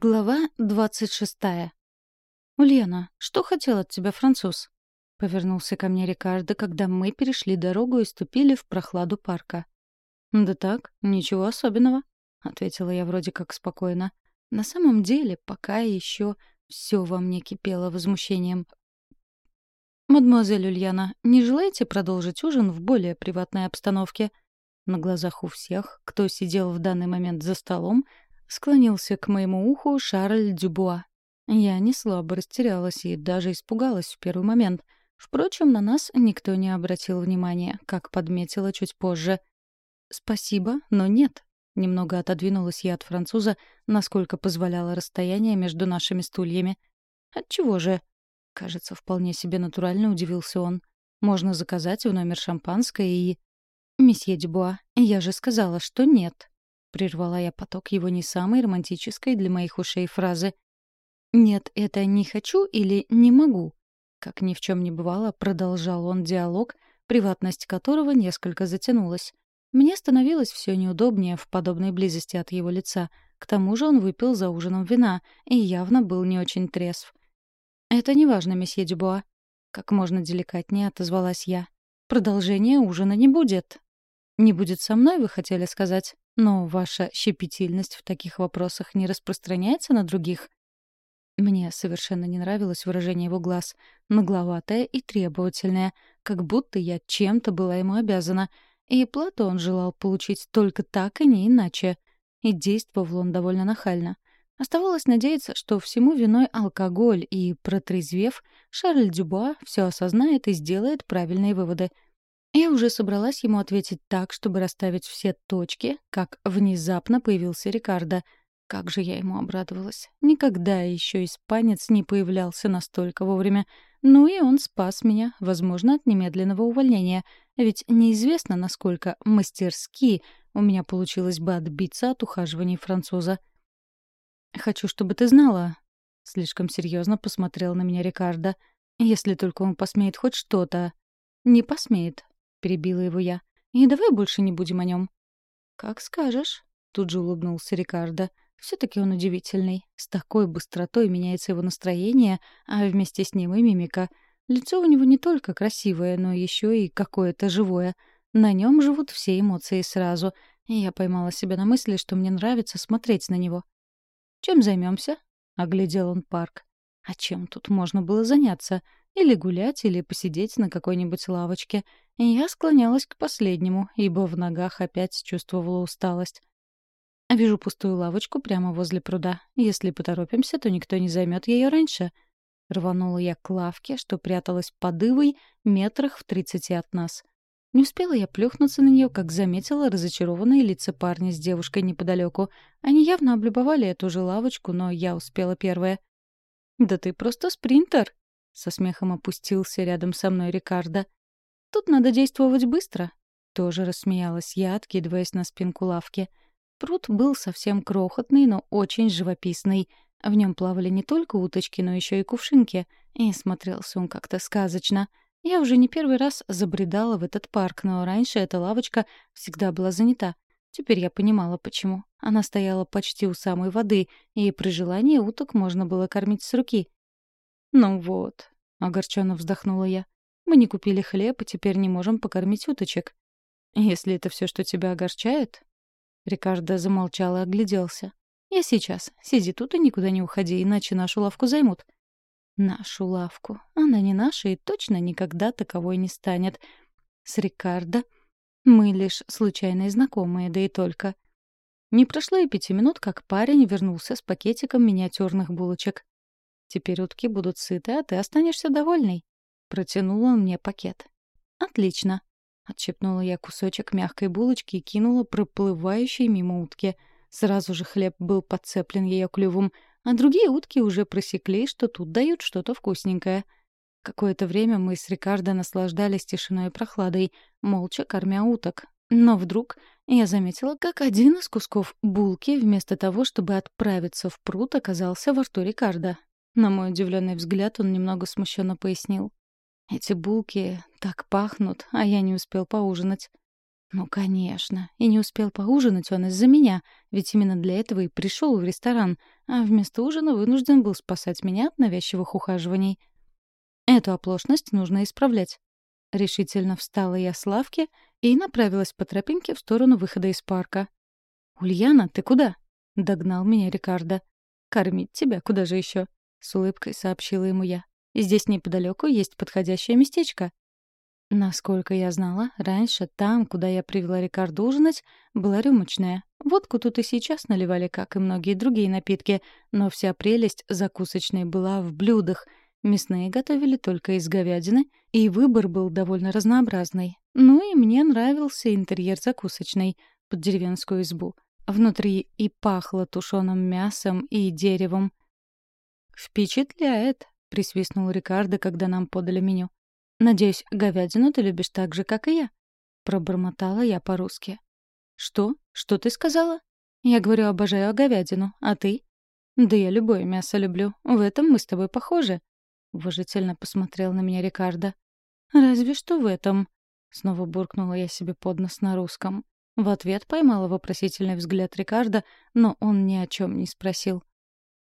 Глава двадцать шестая. «Ульяна, что хотел от тебя француз?» — повернулся ко мне Рикардо, когда мы перешли дорогу и ступили в прохладу парка. «Да так, ничего особенного», — ответила я вроде как спокойно. На самом деле, пока еще все во мне кипело возмущением. «Мадемуазель Ульяна, не желаете продолжить ужин в более приватной обстановке?» На глазах у всех, кто сидел в данный момент за столом, склонился к моему уху Шарль Дюбуа. Я не слабо растерялась и даже испугалась в первый момент. Впрочем, на нас никто не обратил внимания, как подметила чуть позже. «Спасибо, но нет», — немного отодвинулась я от француза, насколько позволяло расстояние между нашими стульями. «Отчего же?» Кажется, вполне себе натурально удивился он. «Можно заказать в номер шампанское и...» «Месье Дюбуа, я же сказала, что нет», Прервала я поток его не самой романтической для моих ушей фразы. «Нет, это не хочу или не могу». Как ни в чем не бывало, продолжал он диалог, приватность которого несколько затянулась. Мне становилось все неудобнее в подобной близости от его лица. К тому же он выпил за ужином вина и явно был не очень трезв. «Это не важно, месье Дюбуа», — как можно деликатнее отозвалась я. «Продолжения ужина не будет». «Не будет со мной, вы хотели сказать?» Но ваша щепетильность в таких вопросах не распространяется на других? Мне совершенно не нравилось выражение его глаз, нагловатое и требовательное, как будто я чем-то была ему обязана, и плату он желал получить только так и не иначе. И действовал он довольно нахально. Оставалось надеяться, что всему виной алкоголь, и, протрезвев, Шарль Дюбуа все осознает и сделает правильные выводы — я уже собралась ему ответить так, чтобы расставить все точки, как внезапно появился Рикардо. Как же я ему обрадовалась. Никогда еще испанец не появлялся настолько вовремя. Ну и он спас меня, возможно, от немедленного увольнения. Ведь неизвестно, насколько мастерски у меня получилось бы отбиться от ухаживаний француза. «Хочу, чтобы ты знала», — слишком серьезно посмотрел на меня Рикардо. «Если только он посмеет хоть что-то...» «Не посмеет», перебила его я. «И давай больше не будем о нем». «Как скажешь», — тут же улыбнулся Рикардо. Все-таки он удивительный. С такой быстротой меняется его настроение, а вместе с ним и мимика. Лицо у него не только красивое, но еще и какое-то живое. На нем живут все эмоции сразу. И я поймала себя на мысли, что мне нравится смотреть на него. «Чем займемся? оглядел он парк. «А чем тут можно было заняться? Или гулять, или посидеть на какой-нибудь лавочке. И я склонялась к последнему, ибо в ногах опять чувствовала усталость. Вижу пустую лавочку прямо возле пруда. Если поторопимся, то никто не займет ее раньше. Рванула я к лавке, что пряталась под ивой метрах в тридцати от нас. Не успела я плюхнуться на нее, как заметила разочарованные лица парня с девушкой неподалеку. Они явно облюбовали эту же лавочку, но я успела первая. «Да ты просто спринтер!» Со смехом опустился рядом со мной Рикардо. «Тут надо действовать быстро». Тоже рассмеялась я, откидываясь на спинку лавки. Пруд был совсем крохотный, но очень живописный. В нем плавали не только уточки, но еще и кувшинки. И смотрелся он как-то сказочно. Я уже не первый раз забредала в этот парк, но раньше эта лавочка всегда была занята. Теперь я понимала, почему. Она стояла почти у самой воды, и при желании уток можно было кормить с руки. «Ну вот», — огорченно вздохнула я. «Мы не купили хлеб и теперь не можем покормить уточек. Если это все, что тебя огорчает...» Рикардо замолчал и огляделся. «Я сейчас. Сиди тут и никуда не уходи, иначе нашу лавку займут». «Нашу лавку. Она не наша и точно никогда таковой не станет. С Рикардо мы лишь случайные знакомые, да и только». Не прошло и пяти минут, как парень вернулся с пакетиком миниатюрных булочек. Теперь утки будут сыты, а ты останешься довольной. Протянула он мне пакет. Отлично. Отщепнула я кусочек мягкой булочки и кинула проплывающей мимо утки. Сразу же хлеб был подцеплен ее клювом, а другие утки уже просекли, что тут дают что-то вкусненькое. Какое-то время мы с Рикардо наслаждались тишиной и прохладой, молча кормя уток. Но вдруг я заметила, как один из кусков булки, вместо того, чтобы отправиться в пруд, оказался во рту Рикардо. На мой удивленный взгляд он немного смущенно пояснил. «Эти булки так пахнут, а я не успел поужинать». Ну, конечно. И не успел поужинать он из-за меня, ведь именно для этого и пришел в ресторан, а вместо ужина вынужден был спасать меня от навязчивых ухаживаний. Эту оплошность нужно исправлять. Решительно встала я с лавки и направилась по тропинке в сторону выхода из парка. «Ульяна, ты куда?» — догнал меня Рикардо. «Кормить тебя, куда же еще? С улыбкой сообщила ему я. «Здесь неподалеку есть подходящее местечко». Насколько я знала, раньше там, куда я привела Рикардо ужинать, была рюмочная. Водку тут и сейчас наливали, как и многие другие напитки, но вся прелесть закусочной была в блюдах. Мясные готовили только из говядины, и выбор был довольно разнообразный. Ну и мне нравился интерьер закусочной под деревенскую избу. Внутри и пахло тушеным мясом и деревом. «Впечатляет», — присвистнул Рикардо, когда нам подали меню. «Надеюсь, говядину ты любишь так же, как и я?» Пробормотала я по-русски. «Что? Что ты сказала?» «Я говорю, обожаю говядину. А ты?» «Да я любое мясо люблю. В этом мы с тобой похожи». Уважительно посмотрел на меня Рикардо. «Разве что в этом». Снова буркнула я себе под нос на русском. В ответ поймала вопросительный взгляд Рикардо, но он ни о чем не спросил.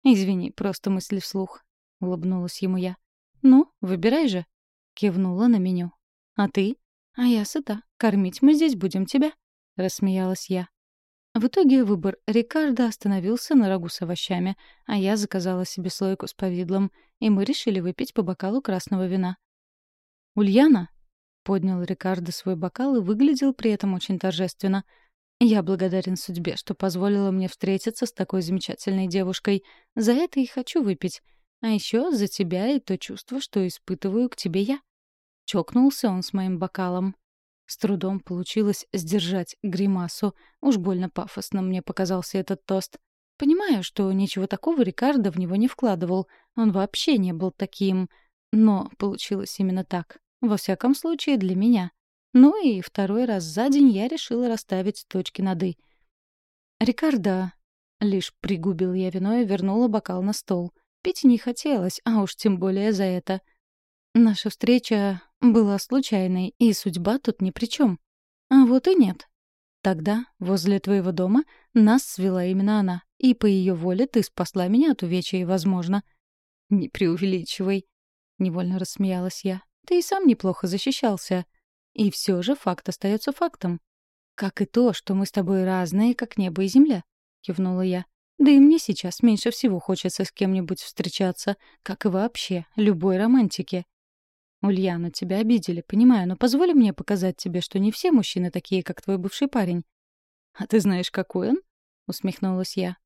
«Извини, просто мысли вслух», — улыбнулась ему я. «Ну, выбирай же», — кивнула на меню. «А ты?» «А я сыта. Кормить мы здесь будем тебя», — рассмеялась я. В итоге выбор Рикардо остановился на рагу с овощами, а я заказала себе слойку с повидлом, и мы решили выпить по бокалу красного вина. «Ульяна?» — поднял Рикардо свой бокал и выглядел при этом очень торжественно — я благодарен судьбе, что позволила мне встретиться с такой замечательной девушкой. За это и хочу выпить. А еще за тебя и то чувство, что испытываю к тебе я. Чокнулся он с моим бокалом. С трудом получилось сдержать гримасу. Уж больно пафосно мне показался этот тост. Понимаю, что ничего такого Рикардо в него не вкладывал. Он вообще не был таким. Но получилось именно так. Во всяком случае, для меня. Ну и второй раз за день я решила расставить точки над «и». «Рикардо!» — лишь пригубил я вино и вернула бокал на стол. Пить не хотелось, а уж тем более за это. Наша встреча была случайной, и судьба тут ни при чем. А вот и нет. Тогда, возле твоего дома, нас свела именно она, и по ее воле ты спасла меня от увечья, возможно. «Не преувеличивай», — невольно рассмеялась я. «Ты и сам неплохо защищался. И все же факт остается фактом. «Как и то, что мы с тобой разные, как небо и земля», — кивнула я. «Да и мне сейчас меньше всего хочется с кем-нибудь встречаться, как и вообще, любой романтики». «Ульяна, тебя обидели, понимаю, но позволь мне показать тебе, что не все мужчины такие, как твой бывший парень». «А ты знаешь, какой он?» — усмехнулась я.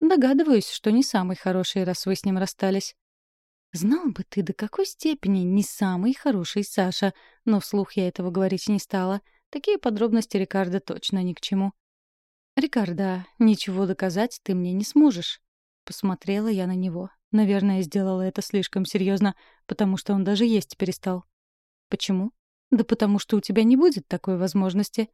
«Догадываюсь, что не самый хороший, раз вы с ним расстались». Знал бы ты, до какой степени не самый хороший Саша, но вслух я этого говорить не стала. Такие подробности Рикардо точно ни к чему. «Рикардо, ничего доказать ты мне не сможешь». Посмотрела я на него. Наверное, сделала это слишком серьезно, потому что он даже есть перестал. «Почему?» «Да потому что у тебя не будет такой возможности».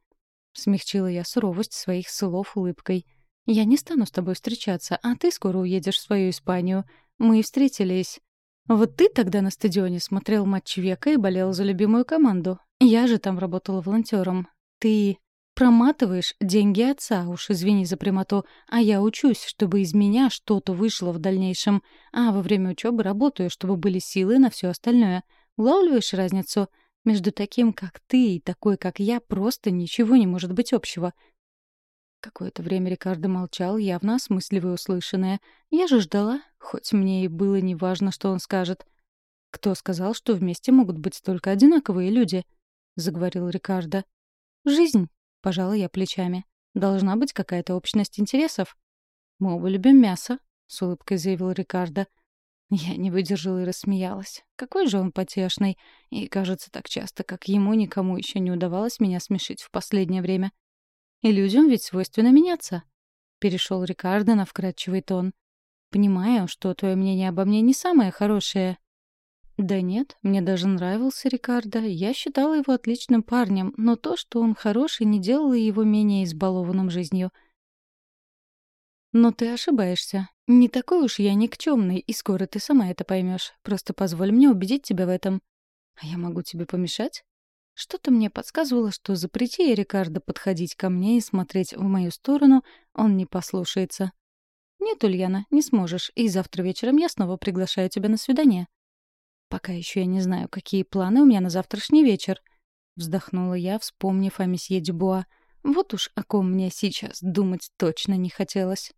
Смягчила я суровость своих слов улыбкой. «Я не стану с тобой встречаться, а ты скоро уедешь в свою Испанию. Мы встретились вот ты тогда на стадионе смотрел матч века и болел за любимую команду. Я же там работала волонтером. Ты проматываешь деньги отца, уж извини за прямоту, а я учусь, чтобы из меня что-то вышло в дальнейшем, а во время учебы работаю, чтобы были силы на все остальное. Улавливаешь разницу? Между таким, как ты, и такой, как я, просто ничего не может быть общего. Какое-то время Рикардо молчал, явно осмысливая услышанное. Я же ждала, хоть мне и было неважно, что он скажет. «Кто сказал, что вместе могут быть только одинаковые люди?» — заговорил Рикардо. «Жизнь», — пожала я плечами. «Должна быть какая-то общность интересов». «Мы оба любим мясо», — с улыбкой заявил Рикардо. Я не выдержала и рассмеялась. Какой же он потешный. И, кажется, так часто, как ему, никому еще не удавалось меня смешить в последнее время. И людям ведь свойственно меняться. Перешел Рикардо на вкрадчивый тон. Понимаю, что твое мнение обо мне не самое хорошее. Да нет, мне даже нравился Рикардо. Я считала его отличным парнем, но то, что он хороший, не делало его менее избалованным жизнью. Но ты ошибаешься. Не такой уж я никчемный, и скоро ты сама это поймешь. Просто позволь мне убедить тебя в этом. А я могу тебе помешать? Что-то мне подсказывало, что запрети Рикардо подходить ко мне и смотреть в мою сторону, он не послушается. «Нет, Ульяна, не сможешь, и завтра вечером я снова приглашаю тебя на свидание». «Пока еще я не знаю, какие планы у меня на завтрашний вечер», — вздохнула я, вспомнив о месье Дюбуа. «Вот уж о ком мне сейчас думать точно не хотелось».